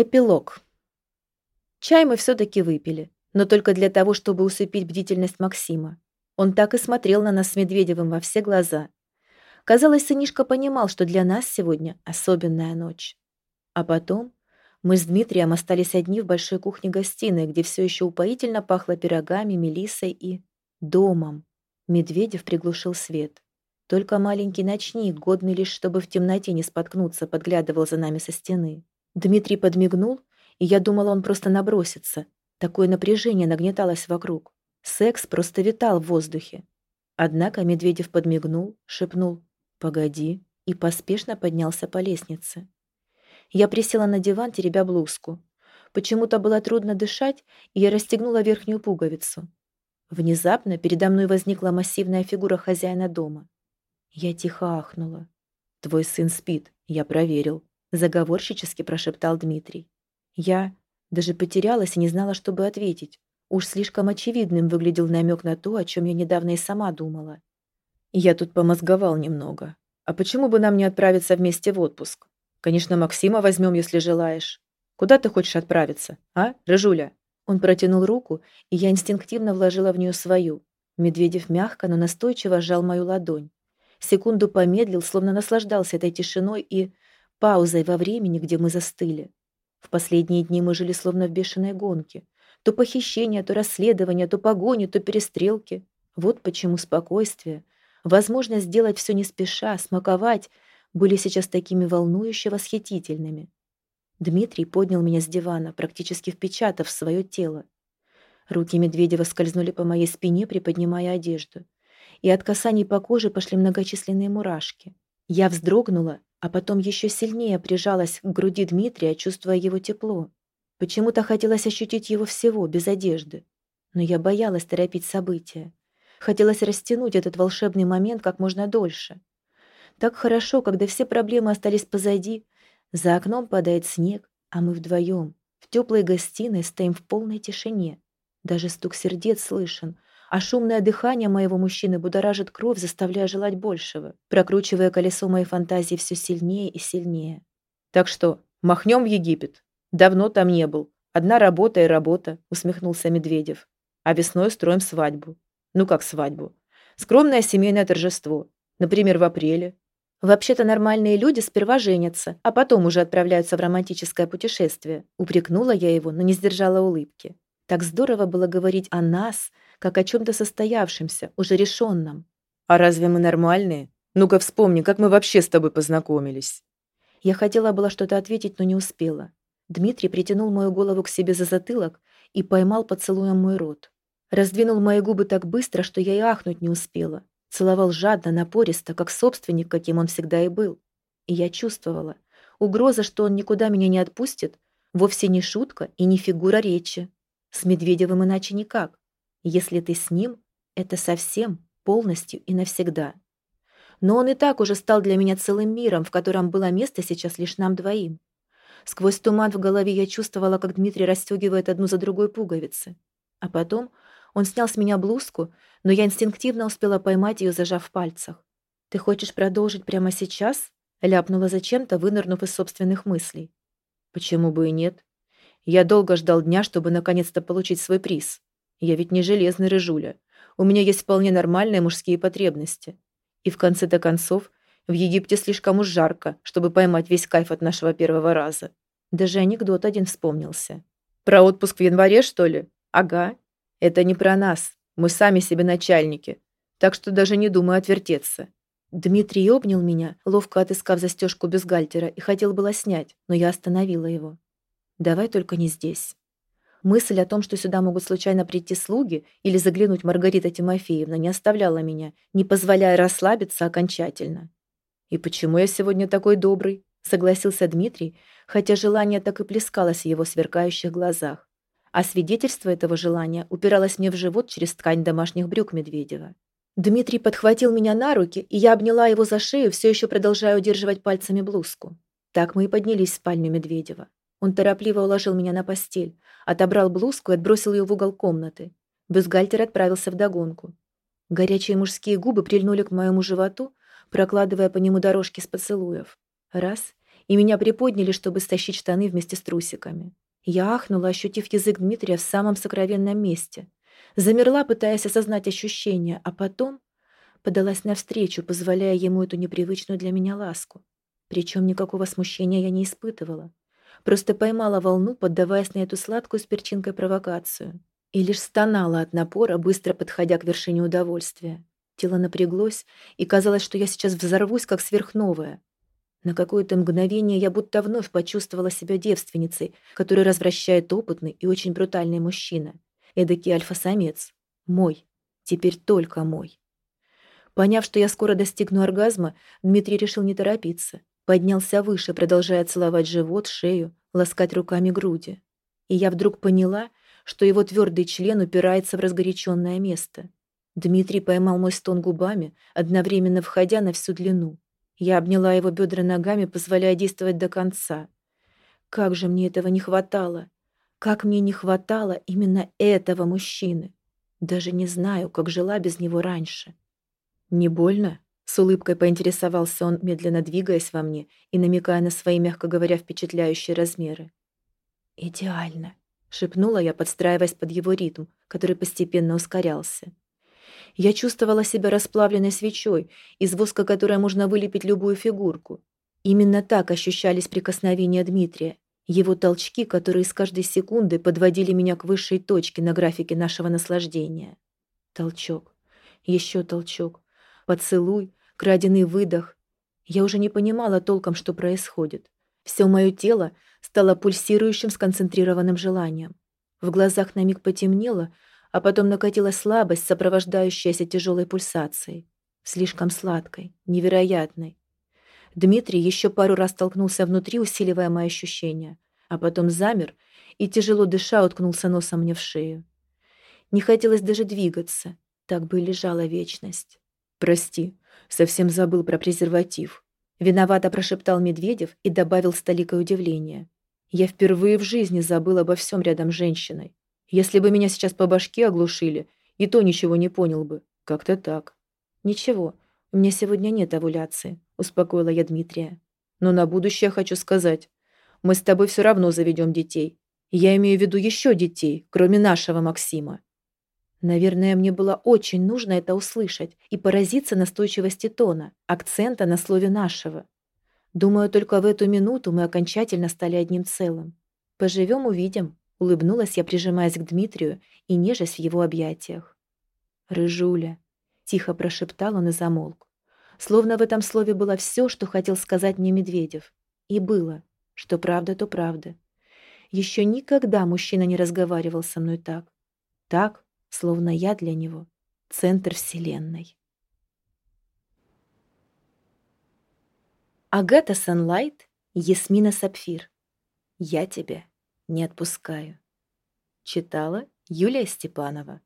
Эпилог. Чай мы все-таки выпили, но только для того, чтобы усыпить бдительность Максима. Он так и смотрел на нас с Медведевым во все глаза. Казалось, сынишка понимал, что для нас сегодня особенная ночь. А потом мы с Дмитрием остались одни в большой кухне-гостиной, где все еще упоительно пахло пирогами, мелиссой и... домом. Медведев приглушил свет. Только маленький ночник, годный лишь, чтобы в темноте не споткнуться, подглядывал за нами со стены. Дмитрий подмигнул, и я думала, он просто набросится. Такое напряжение нагнеталось вокруг. Секс просто витал в воздухе. Однако Медведев подмигнул, шепнул «Погоди» и поспешно поднялся по лестнице. Я присела на диван, теребя блузку. Почему-то было трудно дышать, и я расстегнула верхнюю пуговицу. Внезапно передо мной возникла массивная фигура хозяина дома. Я тихо ахнула. «Твой сын спит, я проверил», заговорщически прошептал Дмитрий. Я даже потерялась и не знала, что бы ответить. Уж слишком очевидным выглядел намек на то, о чем я недавно и сама думала. Я тут помозговал немного. А почему бы нам не отправиться вместе в отпуск? Конечно, Максима возьмем, если желаешь. Куда ты хочешь отправиться, а, Рыжуля? Он протянул руку, и я инстинктивно вложила в нее свою. Медведев мягко, но настойчиво сжал мою ладонь. Секунду помедлил, словно наслаждался этой тишиной и паузой во времени, где мы застыли. В последние дни мы жили словно в бешеной гонке. То похищение, то расследование, то погони, то перестрелки. Вот почему спокойствие, возможность сделать все не спеша, смаковать, были сейчас такими волнующе восхитительными. Дмитрий поднял меня с дивана, практически впечатав в свое тело. Руки Медведева скользнули по моей спине, приподнимая одежду. И от касаний по коже пошли многочисленные мурашки. Я вздрогнула а потом еще сильнее прижалась к груди Дмитрия, чувствуя его тепло. Почему-то хотелось ощутить его всего, без одежды. Но я боялась торопить события. Хотелось растянуть этот волшебный момент как можно дольше. Так хорошо, когда все проблемы остались позади. За окном падает снег, а мы вдвоем, в теплой гостиной, стоим в полной тишине. Даже стук сердец слышен, а шумное дыхание моего мужчины будоражит кровь, заставляя желать большего, прокручивая колесо моей фантазии все сильнее и сильнее. «Так что, махнем в Египет? Давно там не был. Одна работа и работа», — усмехнулся Медведев. «А весной строим свадьбу. Ну как свадьбу? Скромное семейное торжество. Например, в апреле. Вообще-то нормальные люди сперва женятся, а потом уже отправляются в романтическое путешествие. Упрекнула я его, но не сдержала улыбки. Так здорово было говорить о нас, как о чем-то состоявшемся, уже решенном. «А разве мы нормальные? Ну-ка вспомни, как мы вообще с тобой познакомились?» Я хотела было что-то ответить, но не успела. Дмитрий притянул мою голову к себе за затылок и поймал поцелуем мой рот. Раздвинул мои губы так быстро, что я и ахнуть не успела. Целовал жадно, напористо, как собственник, каким он всегда и был. И я чувствовала. Угроза, что он никуда меня не отпустит, вовсе не шутка и не фигура речи. С Медведевым иначе никак. Если ты с ним, это совсем, полностью и навсегда. Но он и так уже стал для меня целым миром, в котором было место сейчас лишь нам двоим. Сквозь туман в голове я чувствовала, как Дмитрий расстегивает одну за другой пуговицы. А потом он снял с меня блузку, но я инстинктивно успела поймать ее, зажав в пальцах. «Ты хочешь продолжить прямо сейчас?» — ляпнула зачем-то, вынырнув из собственных мыслей. «Почему бы и нет? Я долго ждал дня, чтобы наконец-то получить свой приз. Я ведь не железный рыжуля. У меня есть вполне нормальные мужские потребности. И в конце-то концов, в Египте слишком уж жарко, чтобы поймать весь кайф от нашего первого раза. Даже анекдот один вспомнился. Про отпуск в январе, что ли? Ага. Это не про нас. Мы сами себе начальники. Так что даже не думаю отвертеться. Дмитрий обнял меня, ловко отыскав застежку бюстгальтера, и хотел было снять, но я остановила его. «Давай только не здесь». Мысль о том, что сюда могут случайно прийти слуги или заглянуть Маргарита Тимофеевна, не оставляла меня, не позволяя расслабиться окончательно. «И почему я сегодня такой добрый?» — согласился Дмитрий, хотя желание так и плескалось в его сверкающих глазах. А свидетельство этого желания упиралось мне в живот через ткань домашних брюк Медведева. Дмитрий подхватил меня на руки, и я обняла его за шею, все еще продолжая удерживать пальцами блузку. Так мы и поднялись в спальню Медведева. Он торопливо уложил меня на постель, отобрал блузку и отбросил ее в угол комнаты. Бюстгальтер отправился вдогонку. Горячие мужские губы прильнули к моему животу, прокладывая по нему дорожки с поцелуев. Раз, и меня приподняли, чтобы стащить штаны вместе с трусиками. Я ахнула, ощутив язык Дмитрия в самом сокровенном месте. Замерла, пытаясь осознать ощущения, а потом подалась навстречу, позволяя ему эту непривычную для меня ласку. Причем никакого смущения я не испытывала. Просто поймала волну, поддаваясь на эту сладкую с перчинкой провокацию. И лишь стонала от напора, быстро подходя к вершине удовольствия. Тело напряглось, и казалось, что я сейчас взорвусь, как сверхновая. На какое-то мгновение я будто вновь почувствовала себя девственницей, которую развращает опытный и очень брутальный мужчина. Эдакий альфа-самец. Мой. Теперь только мой. Поняв, что я скоро достигну оргазма, Дмитрий решил не торопиться. Поднялся выше, продолжая целовать живот, шею, ласкать руками груди. И я вдруг поняла, что его твердый член упирается в разгоряченное место. Дмитрий поймал мой стон губами, одновременно входя на всю длину. Я обняла его бедра ногами, позволяя действовать до конца. Как же мне этого не хватало! Как мне не хватало именно этого мужчины! Даже не знаю, как жила без него раньше. «Не больно?» С улыбкой поинтересовался он, медленно двигаясь во мне и намекая на свои, мягко говоря, впечатляющие размеры. «Идеально», — шепнула я, подстраиваясь под его ритм, который постепенно ускорялся. Я чувствовала себя расплавленной свечой, из воска которой можно вылепить любую фигурку. Именно так ощущались прикосновения Дмитрия, его толчки, которые с каждой секунды подводили меня к высшей точке на графике нашего наслаждения. Толчок. Еще толчок. Поцелуй, краденый выдох. Я уже не понимала толком, что происходит. Все мое тело стало пульсирующим сконцентрированным желанием. В глазах на миг потемнело, а потом накатила слабость, сопровождающаяся тяжелой пульсацией. Слишком сладкой, невероятной. Дмитрий еще пару раз толкнулся внутри, усиливая мои ощущения, а потом замер и, тяжело дыша, уткнулся носом мне в шею. Не хотелось даже двигаться, так бы и лежала вечность. «Прости, совсем забыл про презерватив», — виновато прошептал Медведев и добавил с толикой удивления. «Я впервые в жизни забыл обо всем рядом с женщиной. Если бы меня сейчас по башке оглушили, и то ничего не понял бы. Как-то так». «Ничего, у меня сегодня нет овуляции», — успокоила я Дмитрия. «Но на будущее хочу сказать. Мы с тобой все равно заведем детей. Я имею в виду еще детей, кроме нашего Максима. Наверное, мне было очень нужно это услышать и поразиться настойчивости тона, акцента на слове «нашего». Думаю, только в эту минуту мы окончательно стали одним целым. «Поживем – увидим», – улыбнулась я, прижимаясь к Дмитрию и нежась в его объятиях. «Рыжуля», – тихо прошептал он и замолк. Словно в этом слове было все, что хотел сказать мне Медведев. И было. Что правда, то правда. Еще никогда мужчина не разговаривал со мной так. Так, словно я для него — центр Вселенной. Агата Санлайт, Ясмина Сапфир. Я тебя не отпускаю. Читала Юлия Степанова.